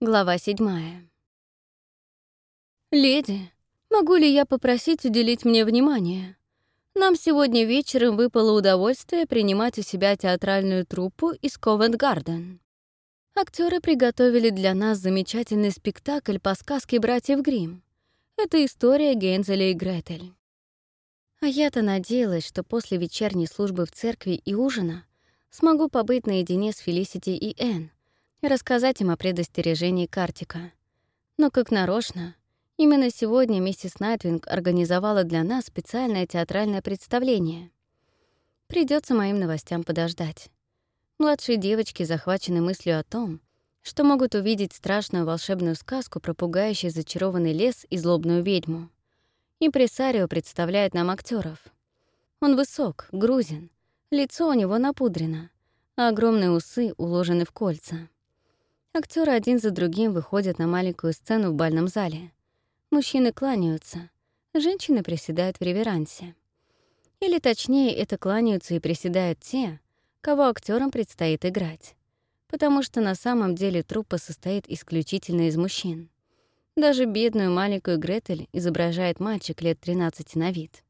Глава седьмая. «Леди, могу ли я попросить уделить мне внимание? Нам сегодня вечером выпало удовольствие принимать у себя театральную труппу из Ковент-Гарден. Актеры приготовили для нас замечательный спектакль по сказке братьев Гримм. Это история Гензеля и Гретель. А я-то надеялась, что после вечерней службы в церкви и ужина смогу побыть наедине с Фелисити и Энн, рассказать им о предостережении Картика. Но как нарочно, именно сегодня миссис Найтвинг организовала для нас специальное театральное представление. Придется моим новостям подождать. Младшие девочки захвачены мыслью о том, что могут увидеть страшную волшебную сказку про пугающий зачарованный лес и злобную ведьму. Импресарио представляет нам актеров. Он высок, грузин, лицо у него напудрено, а огромные усы уложены в кольца. Актеры один за другим выходят на маленькую сцену в бальном зале. Мужчины кланяются, женщины приседают в реверансе. Или точнее, это кланяются и приседают те, кого актерам предстоит играть. Потому что на самом деле труппа состоит исключительно из мужчин. Даже бедную маленькую Гретель изображает мальчик лет 13 на вид.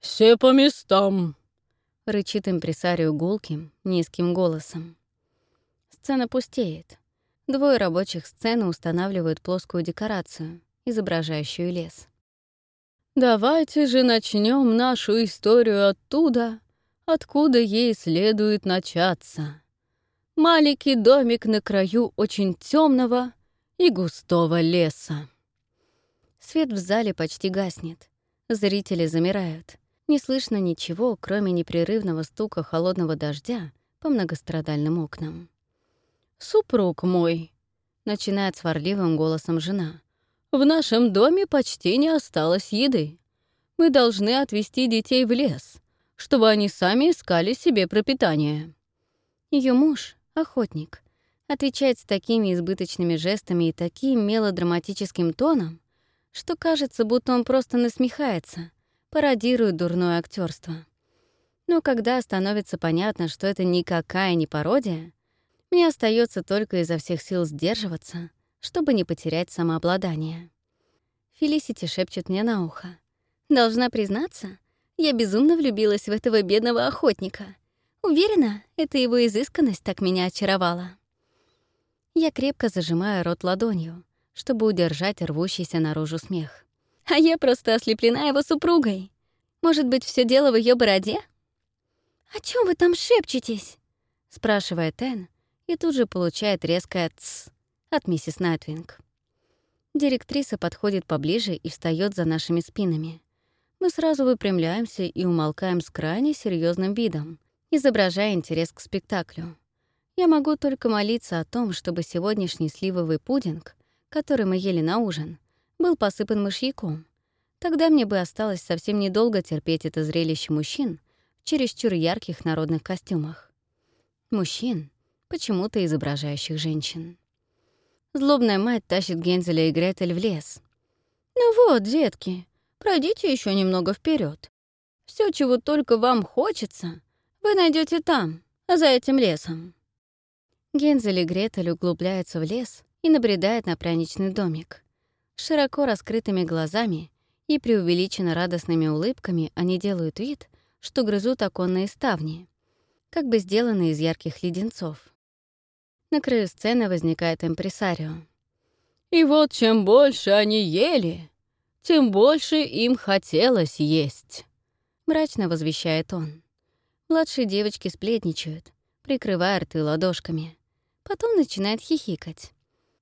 «Все по местам!» — рычит импресарио гулким, низким голосом. Сцена пустеет. Двое рабочих сцены устанавливают плоскую декорацию, изображающую лес. «Давайте же начнем нашу историю оттуда, откуда ей следует начаться. Маленький домик на краю очень темного и густого леса». Свет в зале почти гаснет. Зрители замирают. Не слышно ничего, кроме непрерывного стука холодного дождя по многострадальным окнам. «Супруг мой», — начинает сварливым голосом жена, «в нашем доме почти не осталось еды. Мы должны отвезти детей в лес, чтобы они сами искали себе пропитание». Ее муж, охотник, отвечает с такими избыточными жестами и таким мелодраматическим тоном, что кажется, будто он просто насмехается, пародирует дурное актерство. Но когда становится понятно, что это никакая не пародия, мне остается только изо всех сил сдерживаться, чтобы не потерять самообладание. Фелисити шепчет мне на ухо. «Должна признаться, я безумно влюбилась в этого бедного охотника. Уверена, это его изысканность так меня очаровала». Я крепко зажимаю рот ладонью, чтобы удержать рвущийся наружу смех. А я просто ослеплена его супругой. Может быть, все дело в ее бороде? «О чем вы там шепчетесь?» — спрашивает Энн, и тут же получает резкое «ц» от миссис Найтвинг. Директриса подходит поближе и встает за нашими спинами. Мы сразу выпрямляемся и умолкаем с крайне серьезным видом, изображая интерес к спектаклю. Я могу только молиться о том, чтобы сегодняшний сливовый пудинг, который мы ели на ужин, был посыпан мышьяком. Тогда мне бы осталось совсем недолго терпеть это зрелище мужчин в чересчур ярких народных костюмах. Мужчин, почему-то изображающих женщин. Злобная мать тащит Гензеля и Гретель в лес. «Ну вот, детки, пройдите еще немного вперед. Все, чего только вам хочется, вы найдете там, за этим лесом». Гензель и Гретель углубляются в лес и набредают на пряничный домик. Широко раскрытыми глазами и преувеличенно радостными улыбками они делают вид, что грызут оконные ставни, как бы сделанные из ярких леденцов. На краю сцены возникает импресарио. «И вот чем больше они ели, тем больше им хотелось есть», — мрачно возвещает он. Младшие девочки сплетничают, прикрывая рты ладошками. Потом начинает хихикать.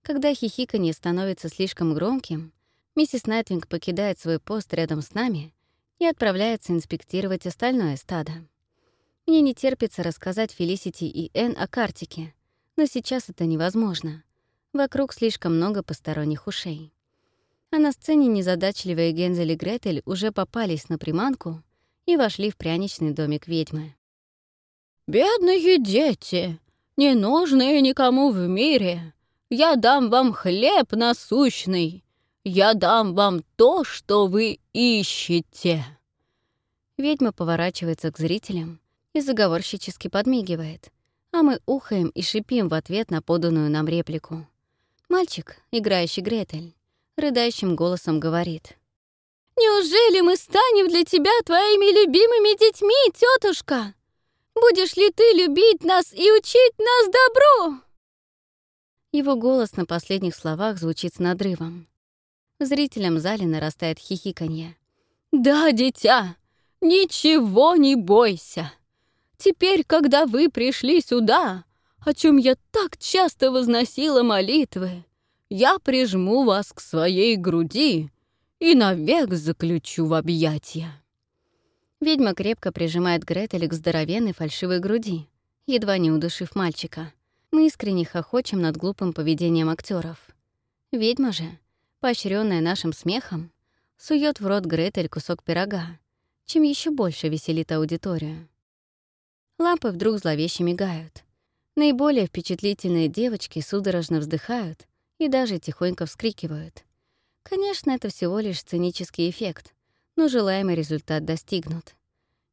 Когда хихиканье становится слишком громким, миссис Найтвинг покидает свой пост рядом с нами и отправляется инспектировать остальное стадо. Мне не терпится рассказать Фелисити и Энн о картике, но сейчас это невозможно. Вокруг слишком много посторонних ушей. А на сцене незадачливые Гензель и Гретель уже попались на приманку и вошли в пряничный домик ведьмы. «Бедные дети, не нужные никому в мире, я дам вам хлеб насущный, я дам вам то, что вы ищете». Ведьма поворачивается к зрителям и заговорщически подмигивает — а мы ухаем и шипим в ответ на поданную нам реплику. Мальчик, играющий Гретель, рыдающим голосом говорит. «Неужели мы станем для тебя твоими любимыми детьми, тетушка? Будешь ли ты любить нас и учить нас добру?» Его голос на последних словах звучит с надрывом. В зрителям зале нарастает хихиканье. «Да, дитя, ничего не бойся. Теперь, когда вы пришли сюда, о чем я так часто возносила молитвы, я прижму вас к своей груди и навек заключу в объятия». Ведьма крепко прижимает Гретель к здоровенной фальшивой груди, едва не удушив мальчика. Мы искренне хохочем над глупым поведением актеров. Ведьма же, поощренная нашим смехом, сует в рот Гретель кусок пирога, чем еще больше веселит аудиторию. Лампы вдруг зловеще мигают. Наиболее впечатлительные девочки судорожно вздыхают и даже тихонько вскрикивают. Конечно, это всего лишь сценический эффект, но желаемый результат достигнут.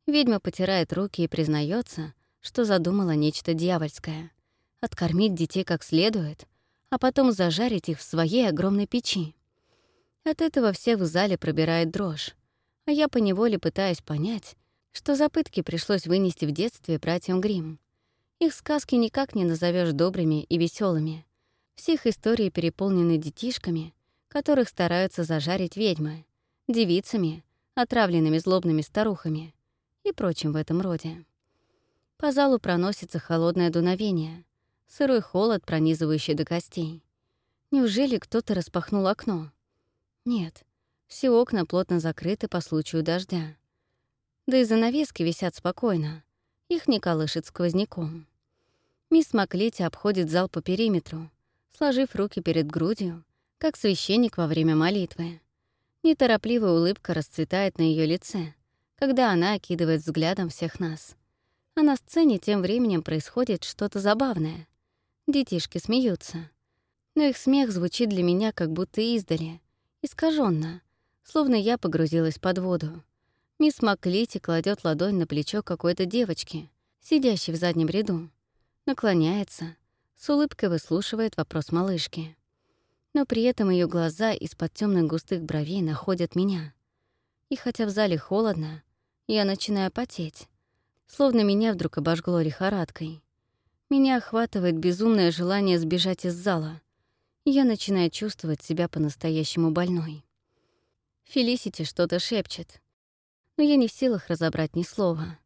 Ведьма потирает руки и признается, что задумала нечто дьявольское — откормить детей как следует, а потом зажарить их в своей огромной печи. От этого всех в зале пробирает дрожь, а я поневоле пытаюсь понять, что за пытки пришлось вынести в детстве братьям Грим. Их сказки никак не назовешь добрыми и веселыми. Всех истории переполнены детишками, которых стараются зажарить ведьмы, девицами, отравленными злобными старухами и прочим в этом роде. По залу проносится холодное дуновение, сырой холод, пронизывающий до костей. Неужели кто-то распахнул окно? Нет, все окна плотно закрыты по случаю дождя. Да и занавески висят спокойно. Их не колышет сквозняком. Мисс Маклити обходит зал по периметру, сложив руки перед грудью, как священник во время молитвы. Неторопливая улыбка расцветает на ее лице, когда она окидывает взглядом всех нас. А на сцене тем временем происходит что-то забавное. Детишки смеются. Но их смех звучит для меня как будто издали, искаженно, словно я погрузилась под воду. Мисс Маклити кладет ладонь на плечо какой-то девочки, сидящей в заднем ряду. Наклоняется, с улыбкой выслушивает вопрос малышки. Но при этом ее глаза из-под темных густых бровей находят меня. И хотя в зале холодно, я начинаю потеть, словно меня вдруг обожгло лихорадкой. Меня охватывает безумное желание сбежать из зала. Я начинаю чувствовать себя по-настоящему больной. Фелисити что-то шепчет, но я не в силах разобрать ни слова.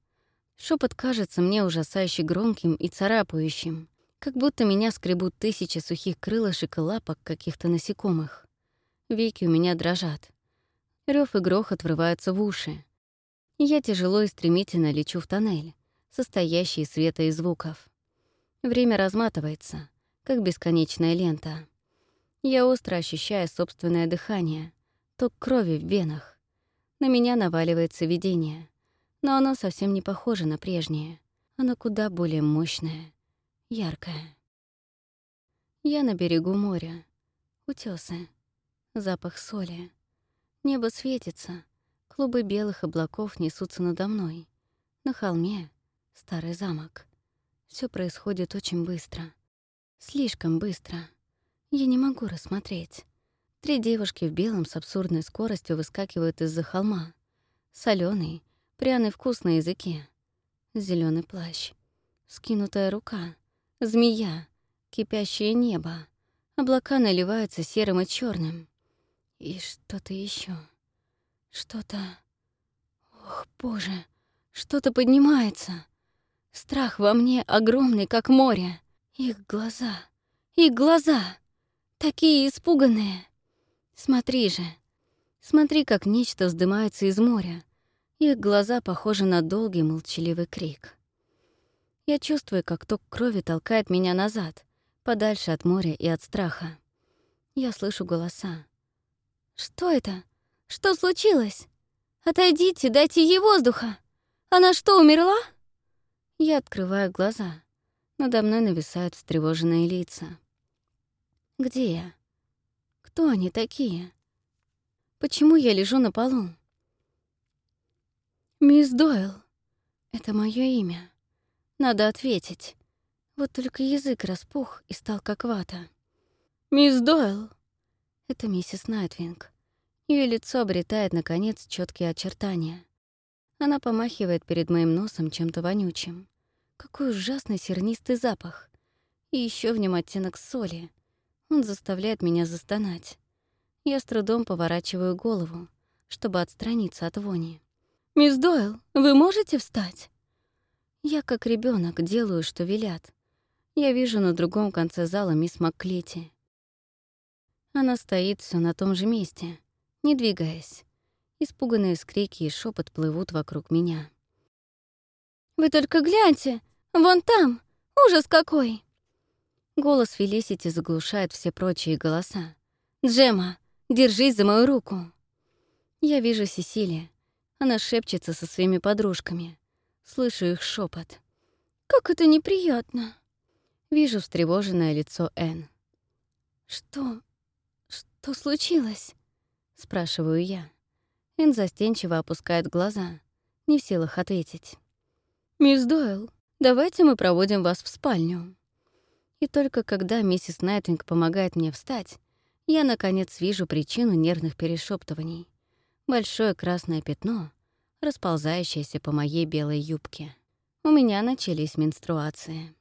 Шепот кажется мне ужасающе громким и царапающим, как будто меня скребут тысячи сухих крылышек и лапок каких-то насекомых. Веки у меня дрожат. Рёв и грохот врываются в уши. Я тяжело и стремительно лечу в тоннель, состоящий из света и звуков. Время разматывается, как бесконечная лента. Я остро ощущаю собственное дыхание, ток крови в венах. На меня наваливается видение, но оно совсем не похоже на прежнее. Оно куда более мощное, яркое. Я на берегу моря. Утёсы. Запах соли. Небо светится. Клубы белых облаков несутся надо мной. На холме — старый замок. Все происходит очень быстро. Слишком быстро. Я не могу рассмотреть. Три девушки в белом с абсурдной скоростью выскакивают из-за холма. Солёный, пряный вкус на языке. зеленый плащ. Скинутая рука. Змея. Кипящее небо. Облака наливаются серым и черным. И что-то еще. Что-то... Ох, боже, что-то поднимается. Страх во мне огромный, как море. Их глаза, их глаза, такие испуганные. Смотри же, смотри, как нечто вздымается из моря. Их глаза похожи на долгий молчаливый крик. Я чувствую, как ток крови толкает меня назад, подальше от моря и от страха. Я слышу голоса. «Что это? Что случилось? Отойдите, дайте ей воздуха! Она что, умерла?» Я открываю глаза. Надо мной нависают встревоженные лица. «Где я? Кто они такие? Почему я лежу на полу? Мисс Дойл. Это мое имя. Надо ответить. Вот только язык распух и стал как вата. «Мисс Дойл!» Это миссис Найтвинг. Ее лицо обретает, наконец, четкие очертания. Она помахивает перед моим носом чем-то вонючим. Какой ужасный сернистый запах. И еще в нем оттенок соли. Он заставляет меня застонать. Я с трудом поворачиваю голову, чтобы отстраниться от вони. «Мисс Дойл, вы можете встать?» Я, как ребенок, делаю, что велят. Я вижу на другом конце зала мисс Макклити. Она стоит все на том же месте, не двигаясь. Испуганные скрики и шепот плывут вокруг меня. «Вы только гляньте! Вон там! Ужас какой!» Голос Фелисити заглушает все прочие голоса. «Джема, держись за мою руку!» Я вижу Сесилия. Она шепчется со своими подружками. Слышу их шепот. «Как это неприятно!» Вижу встревоженное лицо Энн. «Что? Что случилось?» — спрашиваю я. Энн застенчиво опускает глаза, не в силах ответить. «Мисс Дойл, давайте мы проводим вас в спальню». И только когда миссис Найтвинг помогает мне встать, я, наконец, вижу причину нервных перешептываний. Большое красное пятно, расползающееся по моей белой юбке. У меня начались менструации.